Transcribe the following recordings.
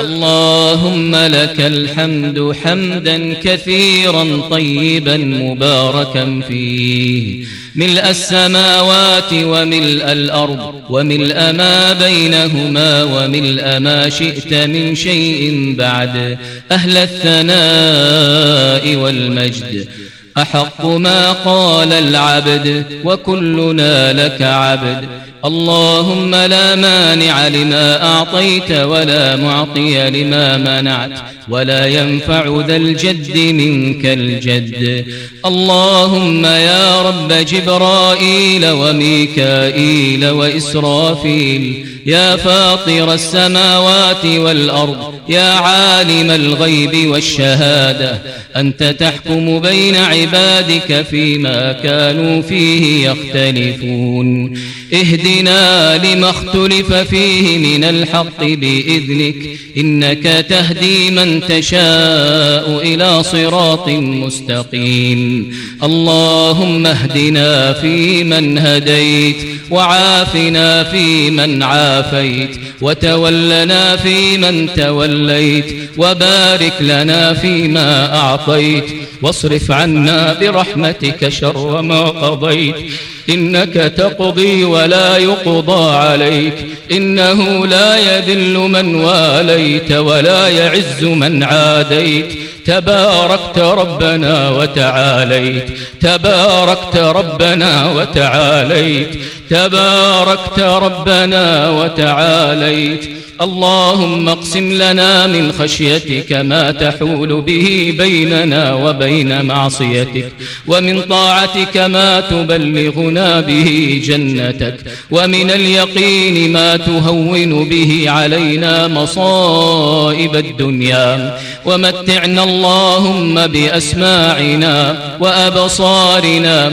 اللهم لك الحمد حمدا كثيرا طيبا مباركا فيه. ملء السماوات وملء الأرض وملء ما بينهما وملء ما شئت من شيء بعد. أهل الثناء والمجد أحق ما قال العبد وكلنا لك عبد. اللهم لا مانع لما أعطيت ولا معطي لما منعت ولا ينفع ذا الجد منك الجد. اللهم يا رب جبرائيل وميكائيل وإسرافيل يا فاطر السماوات والأرض يا عالم الغيب والشهادة أنت تحكم بين عبادك فيما كانوا فيه يختلفون. اهدنا لما اختلف فيه من الحق بإذنك. إنك تهدي من تشاء إلى صراط مستقيم. اللهم اهدنا فيمن هديت وعافنا فيمن عافيت وتولنا فيمن توليت وبارك لنا فيما أعطيت واصرف عنا برحمتك شر ما قضيت. إنك تقضي ولا يقضى عليك. إنه لا يذل من واليت ولا يعز من عاديت. تباركت ربنا وتعاليت. تباركت ربنا وتعاليت. تباركت ربنا وتعاليت. اللهم اقسم لنا من خشيتك ما تحول به بيننا وبين معصيتك ومن طاعتك ما تبلغنا به جنتك ومن اليقين ما تهون به علينا مصائب الدنيا. ومتعنا اللهم بأسماعنا وأبصارنا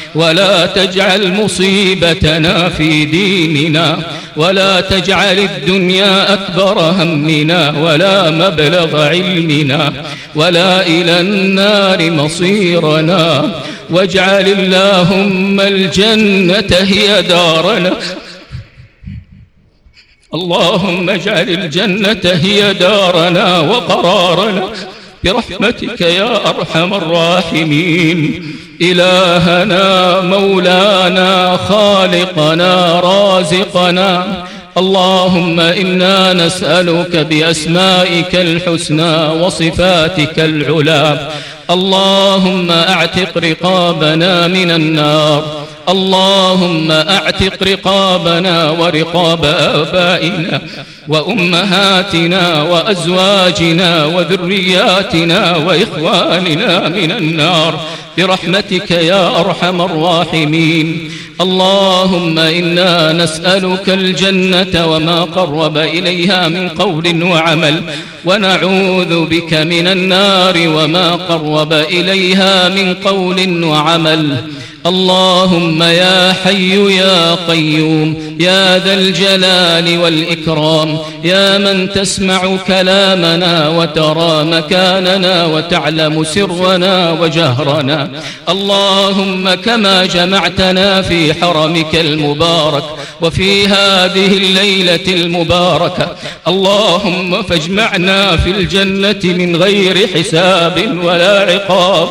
ولا تجعل مصيبتنا في ديننا ولا تجعل الدنيا أكبر همنا ولا مبلغ علمنا ولا إلى النار مصيرنا. واجعل اللهم الجنة هي دارنا. اللهم اجعل الجنة هي دارنا وقرارنا. برحمتك يا أرحم الراحمين. إلهنا مولانا خالقنا رازقنا. اللهم إنا نسألك بأسمائك الحسنى وصفاتك العلا اللهم أعتق رقابنا من النار. اللهم أعتق رقابنا ورقاب آبائنا وأمهاتنا وأزواجنا وذرياتنا وإخواننا من النار برحمتك يا أرحم الراحمين. اللهم إنا نسألك الجنة وما قرب إليها من قول وعمل. ونعوذ بك من النار وما قرب إليها من قول وعمل. اللهم يا حي يا قيوم يا ذا الجلال والإكرام يا من تسمع كلامنا وترى مكاننا وتعلم سرنا وجهرنا. اللهم كما جمعتنا في حرمك المبارك وفي هذه الليلة المباركة. اللهم فاجمعنا في الجنة من غير حساب ولا عقاب.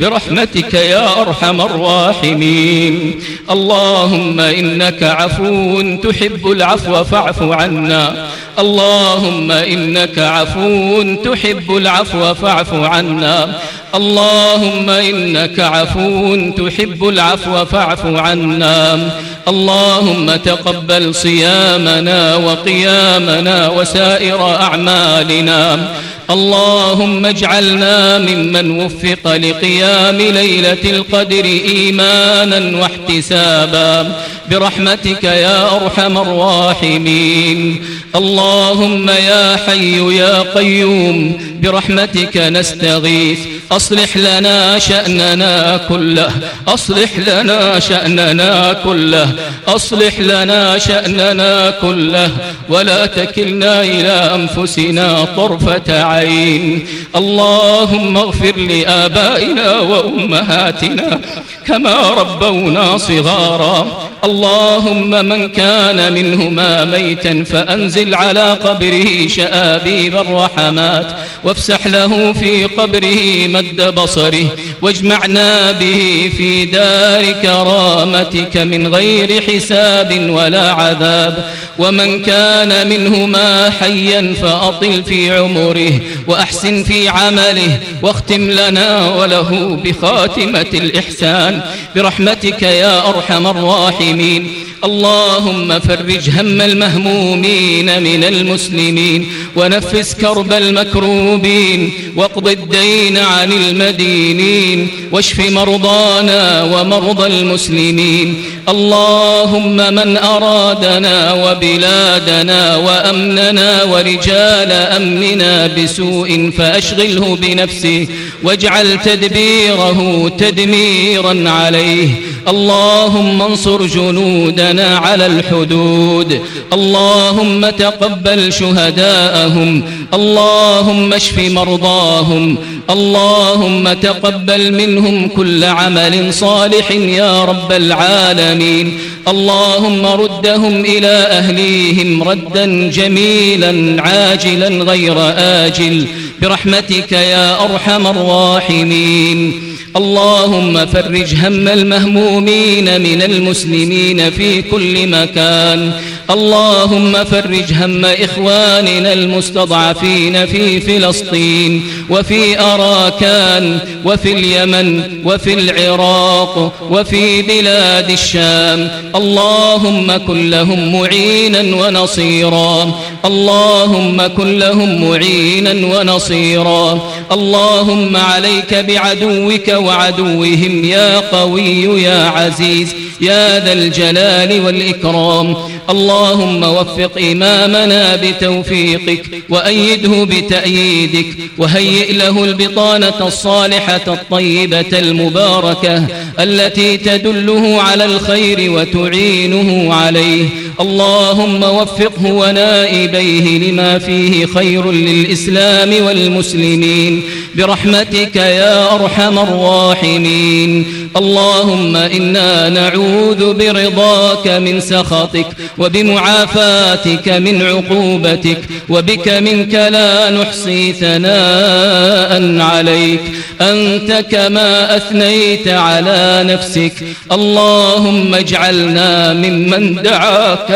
برحمتك يا أرحم الراحمين. اللهم إنك عفو تحب العفو فاعف عنا. اللهم إنك عفو تحب العفو فاعف عنا. اللهم إنك عفو تحب العفو فاعف عنا. اللهم تقبل صيامنا وقيامنا وسائر أعمالنا. اللهم اجعلنا ممن وفق لقيام ليلة القدر إيمانا واحتسابا. برحمتك يا أرحم الراحمين. اللهم يا حي يا قيوم برحمتك نستغيث. أصلح لنا شأننا كله أصلح لنا شأننا كله أصلح لنا شأننا كله. ولا تكلنا إلى أنفسنا طرفة عين. اللهم اغفر لآبائنا وأمهاتنا كما ربونا صغارا. اللهم من كان منهما ميتا فأنزل على قبره شآبيب الرحمات وافسح له في قبره مد بصره واجمعنا به في دار كرامتك من غير حساب ولا عذاب. ومن كان منهما حيا فأطل في عمره وأحسن في عمله واختم لنا وله بخاتمة الإحسان. برحمتك يا أرحم الراحمين. اللهم فرج هم المهمومين من المسلمين ونفس كرب المكروبين واقض الدين عن المدينين واشف مرضانا ومرضى المسلمين. اللهم من أرادنا وبلادنا وأمننا ورجال أمننا بسوء فأشغله بنفسه. واجعل تدبيره تدميرا عليه. اللهم انصر جنودنا على الحدود. اللهم تقبل شهداءهم. اللهم اشف مرضاهم. اللهم تقبل منهم كل عمل صالح يا رب العالمين. اللهم ردهم إلى أهليهم ردا جميلا عاجلا غير آجل. برحمتك يا أرحم الراحمين. اللهم فرج هم المهمومين من المسلمين في كل مكان. اللهم فرج هم إخواننا المستضعفين في فلسطين وفي أراكان وفي اليمن وفي العراق وفي بلاد الشام. اللهم كن لهم معينا ونصيرا. اللهم كن لهم معينا ونصيرا. اللهم عليك بعدوك وعدوهم يا قوي يا عزيز يا ذا الجلال والإكرام. اللهم وفق إمامنا بتوفيقك وأيده بتأييدك وهيئ له البطانة الصالحة الطيبة المباركة التي تدله على الخير وتعينه عليه اللهم وفقه ونائبيه لما فيه خير للإسلام والمسلمين. برحمتك يا أرحم الراحمين. اللهم إنا نعوذ برضاك من سخطك وبمعافاتك من عقوبتك وبك منك لا نحصي ثناء عليك. أنت كما أثنيت على نفسك. اللهم اجعلنا ممن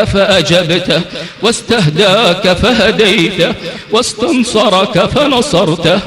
فأجبته واستهداك فهديته واستنصرك فنصرته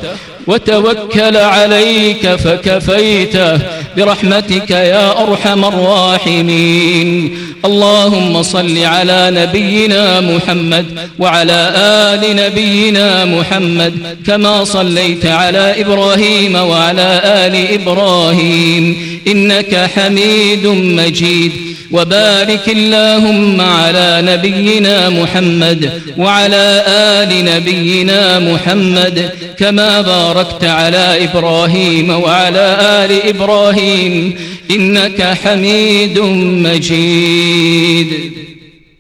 وتوكل عليك فكفيته برحمتك يا أرحم الراحمين. اللهم صل على نبينا محمد وعلى آل نبينا محمد كما صليت على إبراهيم وعلى آل إبراهيم. إنك حميد مجيد. وبارك اللهم على نبينا محمد وعلى آل نبينا محمد كما باركت على إبراهيم وعلى آل إبراهيم إنك حميد مجيد.